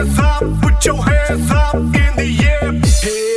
hands up, put your hands up in the air. Hey.